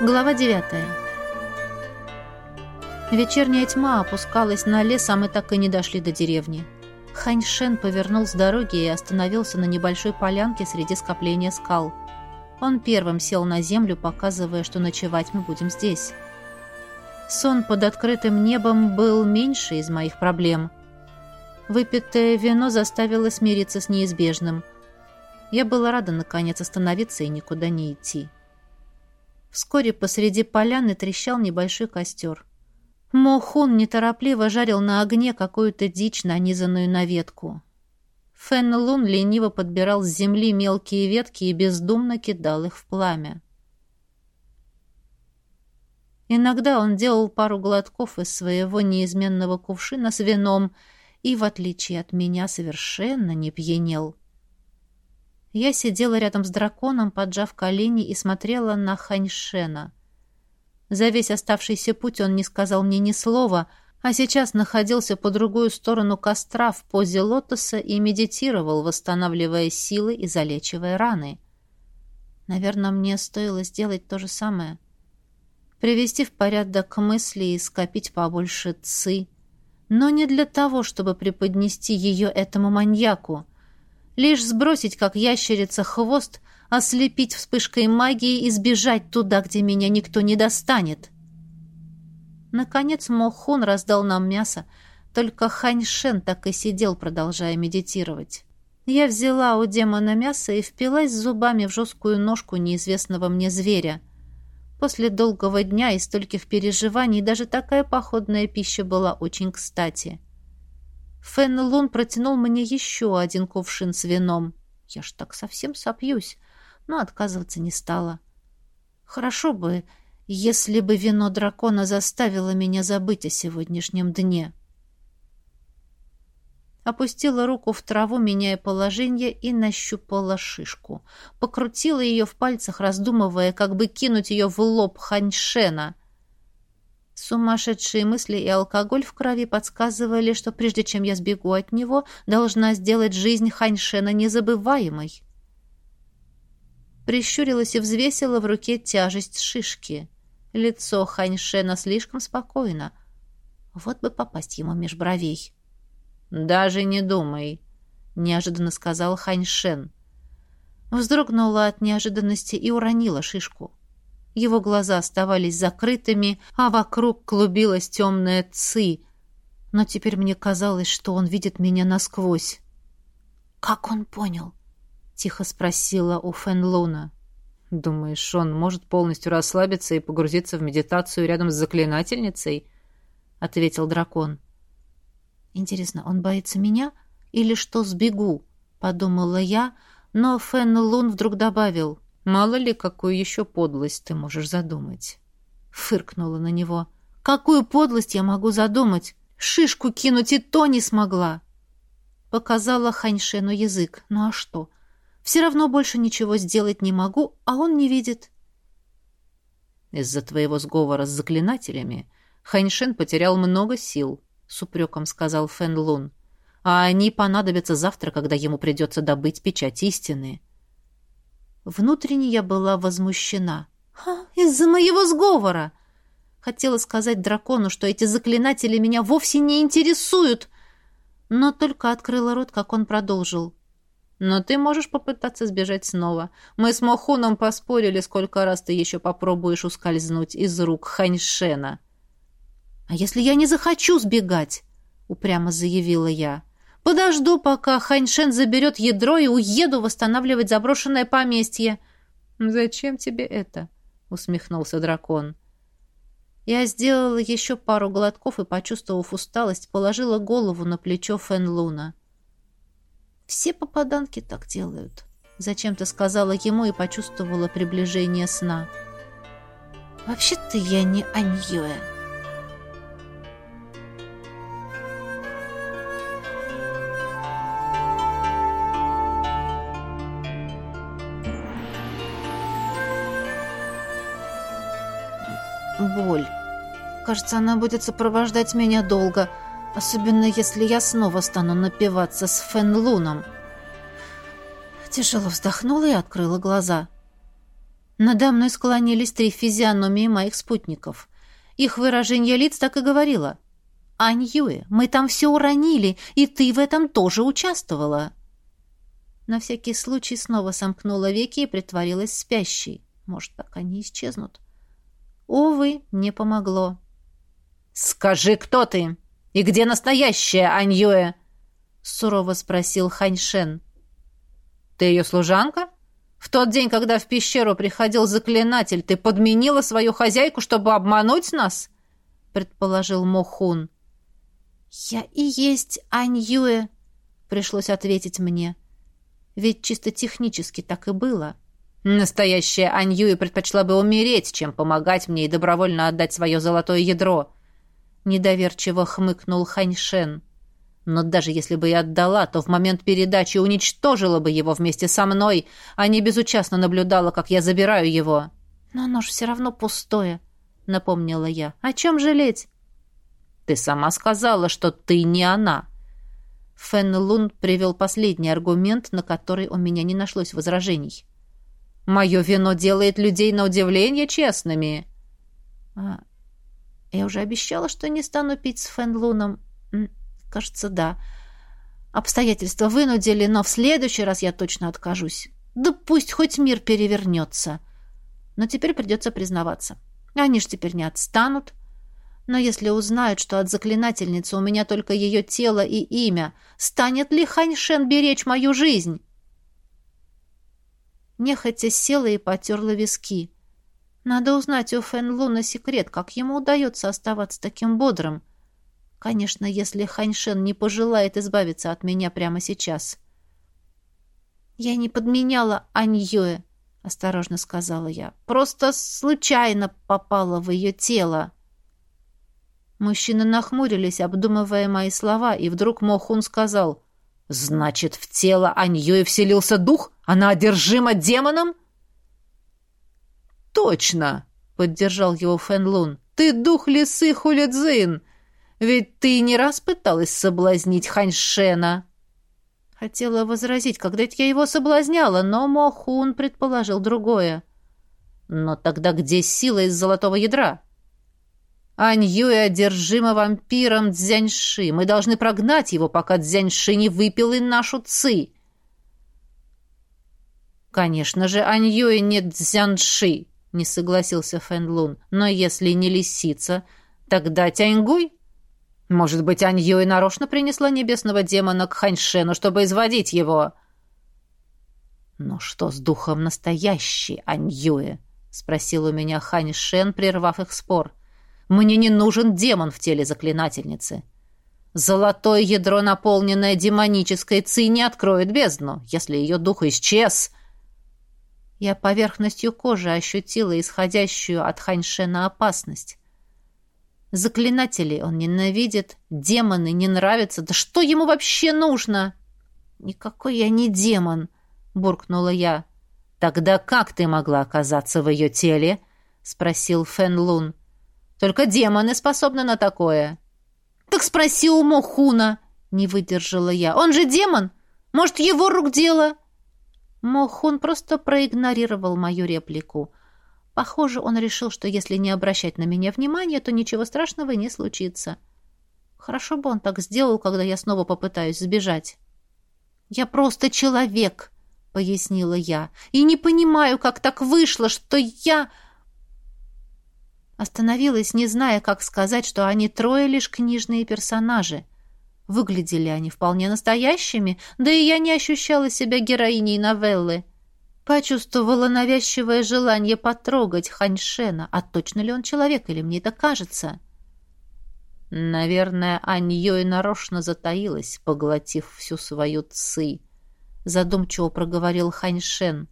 Глава 9. Вечерняя тьма опускалась на лес, а мы так и не дошли до деревни. Ханьшен повернул с дороги и остановился на небольшой полянке среди скопления скал. Он первым сел на землю, показывая, что ночевать мы будем здесь. Сон под открытым небом был меньше из моих проблем. Выпитое вино заставило смириться с неизбежным. Я была рада, наконец, остановиться и никуда не идти. Вскоре посреди поляны трещал небольшой костер. Мохун неторопливо жарил на огне какую-то дичь, нанизанную на ветку. Фен Лун лениво подбирал с земли мелкие ветки и бездумно кидал их в пламя. Иногда он делал пару глотков из своего неизменного кувшина с вином и, в отличие от меня, совершенно не пьянел. Я сидела рядом с драконом, поджав колени, и смотрела на Ханьшена. За весь оставшийся путь он не сказал мне ни слова, а сейчас находился по другую сторону костра в позе лотоса и медитировал, восстанавливая силы и залечивая раны. Наверное, мне стоило сделать то же самое. Привести в порядок мысли и скопить побольше ци. Но не для того, чтобы преподнести ее этому маньяку — Лишь сбросить, как ящерица, хвост, ослепить вспышкой магии и сбежать туда, где меня никто не достанет. Наконец Мохун раздал нам мясо, только Ханьшен так и сидел, продолжая медитировать. Я взяла у демона мясо и впилась зубами в жесткую ножку неизвестного мне зверя. После долгого дня и стольких переживаний даже такая походная пища была очень кстати. Фен Лун протянул мне еще один кувшин с вином. Я ж так совсем сопьюсь, но отказываться не стала. Хорошо бы, если бы вино дракона заставило меня забыть о сегодняшнем дне. Опустила руку в траву, меняя положение, и нащупала шишку. Покрутила ее в пальцах, раздумывая, как бы кинуть ее в лоб Ханьшена — Сумасшедшие мысли и алкоголь в крови подсказывали, что прежде чем я сбегу от него, должна сделать жизнь Ханьшена незабываемой. Прищурилась и взвесила в руке тяжесть шишки. Лицо Ханьшена слишком спокойно. Вот бы попасть ему меж бровей. «Даже не думай», — неожиданно сказал Ханьшен. Вздрогнула от неожиданности и уронила шишку. Его глаза оставались закрытыми, а вокруг клубилась темная ци. Но теперь мне казалось, что он видит меня насквозь. «Как он понял?» — тихо спросила у Фэн Луна. «Думаешь, он может полностью расслабиться и погрузиться в медитацию рядом с заклинательницей?» — ответил дракон. «Интересно, он боится меня или что сбегу?» — подумала я, но Фэн Лун вдруг добавил — Мало ли, какую еще подлость ты можешь задумать. Фыркнула на него. Какую подлость я могу задумать? Шишку кинуть и то не смогла. Показала Ханьшену язык. Ну а что? Все равно больше ничего сделать не могу, а он не видит. Из-за твоего сговора с заклинателями Ханьшен потерял много сил, с упреком сказал Фэн Лун. А они понадобятся завтра, когда ему придется добыть печать истины. — Внутренне я была возмущена. «Из-за моего сговора!» Хотела сказать дракону, что эти заклинатели меня вовсе не интересуют, но только открыла рот, как он продолжил. «Но ты можешь попытаться сбежать снова. Мы с Мохуном поспорили, сколько раз ты еще попробуешь ускользнуть из рук Ханьшена». «А если я не захочу сбегать?» — упрямо заявила я. Подожду, пока Ханьшен заберет ядро и уеду восстанавливать заброшенное поместье. Зачем тебе это? усмехнулся дракон. Я сделала еще пару глотков и, почувствовав усталость, положила голову на плечо Фэн Луна. «Все попаданки так делают», — зачем-то сказала ему и почувствовала приближение сна. «Вообще-то я не Аньюэ». Боль. Кажется, она будет сопровождать меня долго, особенно если я снова стану напиваться с Фенлуном. Тяжело вздохнула и открыла глаза. Надо мной склонились три физиономии моих спутников. Их выражение лиц так и говорило. «Аньюэ, мы там все уронили, и ты в этом тоже участвовала». На всякий случай снова сомкнула веки и притворилась спящей. Может, так они исчезнут. Увы, не помогло. «Скажи, кто ты? И где настоящая Аньюэ?» Сурово спросил Ханьшен. «Ты ее служанка? В тот день, когда в пещеру приходил заклинатель, ты подменила свою хозяйку, чтобы обмануть нас?» Предположил Мохун. «Я и есть Аньюэ», — пришлось ответить мне. Ведь чисто технически так и было. Настоящая Аньюи предпочла бы умереть, чем помогать мне и добровольно отдать свое золотое ядро. Недоверчиво хмыкнул Ханьшен. Но даже если бы и отдала, то в момент передачи уничтожила бы его вместе со мной, а не безучастно наблюдала, как я забираю его. Но оно ж все равно пустое, напомнила я. О чем жалеть? Ты сама сказала, что ты не она. Фэн Лун привел последний аргумент, на который у меня не нашлось возражений. «Мое вино делает людей на удивление честными». А, «Я уже обещала, что не стану пить с Фэн Луном. Кажется, да. Обстоятельства вынудили, но в следующий раз я точно откажусь. Да пусть хоть мир перевернется. Но теперь придется признаваться. Они ж теперь не отстанут». Но если узнают, что от заклинательницы у меня только ее тело и имя, станет ли Ханьшен беречь мою жизнь? Нехотя села и потерла виски. Надо узнать у Фэн Луна секрет, как ему удается оставаться таким бодрым. Конечно, если Ханьшен не пожелает избавиться от меня прямо сейчас. «Я не подменяла Аньюэ», — осторожно сказала я. «Просто случайно попала в ее тело». Мужчины нахмурились, обдумывая мои слова, и вдруг Мохун сказал, «Значит, в тело Аньюи вселился дух? Она одержима демоном?» «Точно!» — поддержал его Фэн Лун. «Ты дух лисы Хулидзин! Ведь ты не раз пыталась соблазнить Ханьшена!» Хотела возразить, когда я его соблазняла, но Мохун предположил другое. «Но тогда где сила из золотого ядра?» Аньюэ одержима вампиром Дзяньши. Мы должны прогнать его, пока Дзяньши не выпил и нашу ци. Конечно же, Аньюэ не Дзяньши, не согласился Фэн Лун. Но если не лисица, тогда Тяньгуй? Может быть, Аньюэ нарочно принесла небесного демона к Ханьшену, чтобы изводить его? Но что с духом настоящей Аньюэ? спросил у меня Ханьшен, прервав их спор. — мне не нужен демон в теле заклинательницы. Золотое ядро, наполненное демонической ци, не откроет бездну, если ее дух исчез. Я поверхностью кожи ощутила исходящую от Ханьшена опасность. Заклинателей он ненавидит, демоны не нравятся. Да что ему вообще нужно? Никакой я не демон, буркнула я. Тогда как ты могла оказаться в ее теле? спросил Фэн Лун. Только демоны способны на такое. Так спроси у Мохуна, не выдержала я. Он же демон. Может, его рук дело? Мохун просто проигнорировал мою реплику. Похоже, он решил, что если не обращать на меня внимания, то ничего страшного не случится. Хорошо бы он так сделал, когда я снова попытаюсь сбежать. «Я просто человек», — пояснила я, — «и не понимаю, как так вышло, что я...» Остановилась, не зная, как сказать, что они трое лишь книжные персонажи. Выглядели они вполне настоящими, да и я не ощущала себя героиней новеллы. Почувствовала навязчивое желание потрогать Ханьшена, а точно ли он человек, или мне это кажется? Наверное, Аньё и нарочно затаилась, поглотив всю свою ци. Задумчиво проговорил Ханьшен.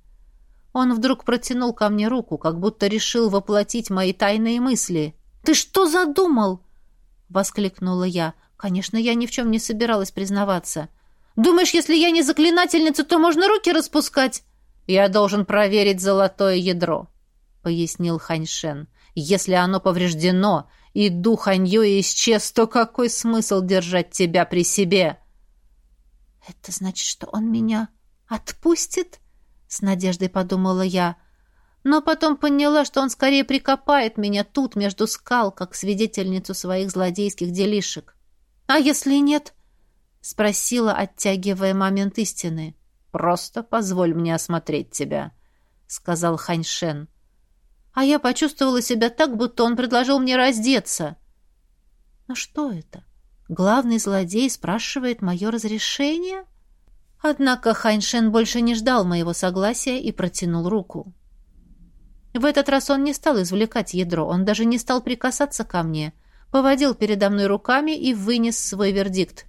Он вдруг протянул ко мне руку, как будто решил воплотить мои тайные мысли. «Ты что задумал?» — воскликнула я. Конечно, я ни в чем не собиралась признаваться. «Думаешь, если я не заклинательница, то можно руки распускать?» «Я должен проверить золотое ядро», — пояснил Ханьшен. «Если оно повреждено, и дух Аньё исчез, то какой смысл держать тебя при себе?» «Это значит, что он меня отпустит?» с надеждой подумала я. но потом поняла, что он скорее прикопает меня тут, между скал, как свидетельницу своих злодейских делишек. «А если нет?» — спросила, оттягивая момент истины. «Просто позволь мне осмотреть тебя», — сказал Ханьшен. А я почувствовала себя так, будто он предложил мне раздеться. Но что это? Главный злодей спрашивает мое разрешение? Однако Ханьшен больше не ждал моего согласия и протянул руку. В этот раз он не стал извлекать ядро, он даже не стал прикасаться ко мне, поводил передо мной руками и вынес свой вердикт.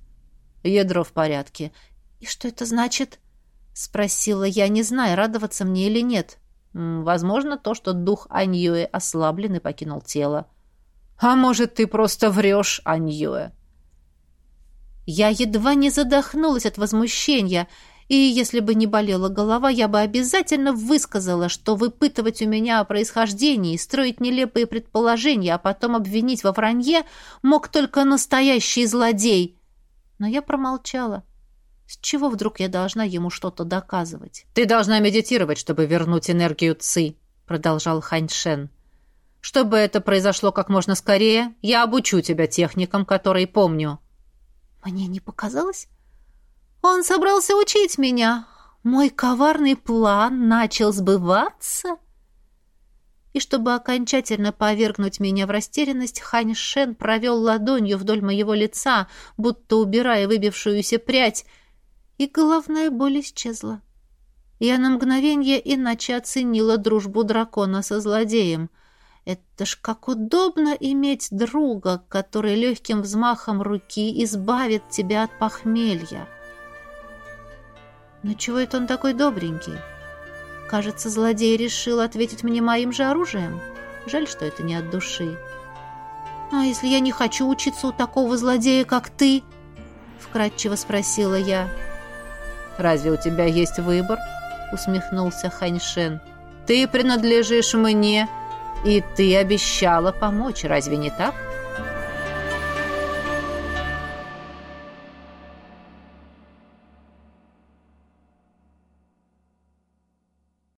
Ядро в порядке. «И что это значит?» — спросила я, не зная, радоваться мне или нет. «Возможно, то, что дух Аньюэ ослаблен и покинул тело». «А может, ты просто врешь, Аньюэ?» Я едва не задохнулась от возмущения — и если бы не болела голова, я бы обязательно высказала, что выпытывать у меня о происхождении, строить нелепые предположения, а потом обвинить во вранье мог только настоящий злодей. Но я промолчала. С чего вдруг я должна ему что-то доказывать? «Ты должна медитировать, чтобы вернуть энергию Ци», — продолжал Ханьшен. «Чтобы это произошло как можно скорее, я обучу тебя техникам, которые помню». Мне не показалось? Он собрался учить меня. Мой коварный план начал сбываться. И чтобы окончательно повергнуть меня в растерянность, Хань Шен провел ладонью вдоль моего лица, будто убирая выбившуюся прядь, и головная боль исчезла. Я на мгновение иначе оценила дружбу дракона со злодеем. Это ж как удобно иметь друга, который легким взмахом руки избавит тебя от похмелья. Но чего это он такой добренький? Кажется, злодей решил ответить мне моим же оружием. Жаль, что это не от души. «А если я не хочу учиться у такого злодея, как ты?» Вкратчиво спросила я. «Разве у тебя есть выбор?» усмехнулся Ханьшен. «Ты принадлежишь мне, и ты обещала помочь, разве не так?»